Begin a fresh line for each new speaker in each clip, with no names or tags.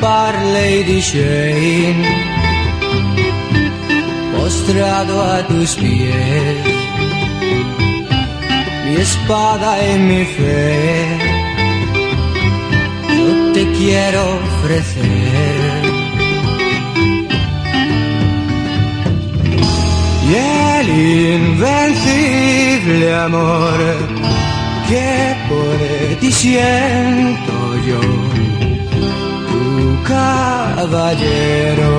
par Lady Jane, postrado a tus pies, mi espada y mi fe, yo te quiero ofrecer. Y el invencible amor que por ti siento yo, caballero,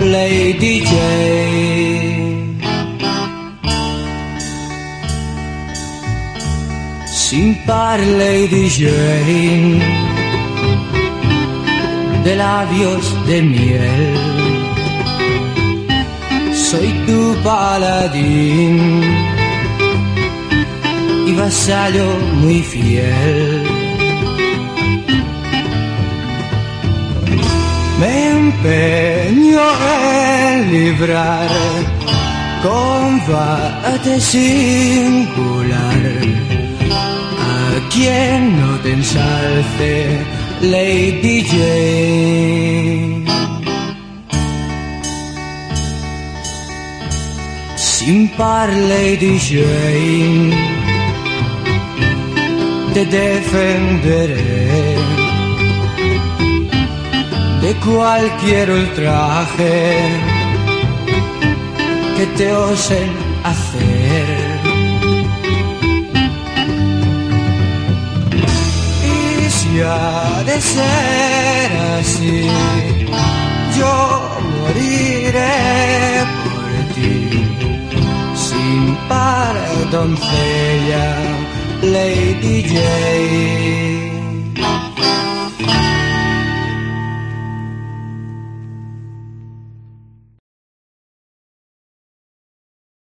Lady Jane. Sin par, Lady Jane, de labios de miel, soy tu paladín y vasallo muy fiel. Empeño en librar combate singular. A quien no te ensalce, Lady Jane. Sin par, Lady Jane te defenderé de cualquier ultraje que te osen hacer. Y si ha de ser así, yo moriré por ti, sin par doncella. Lady Jane.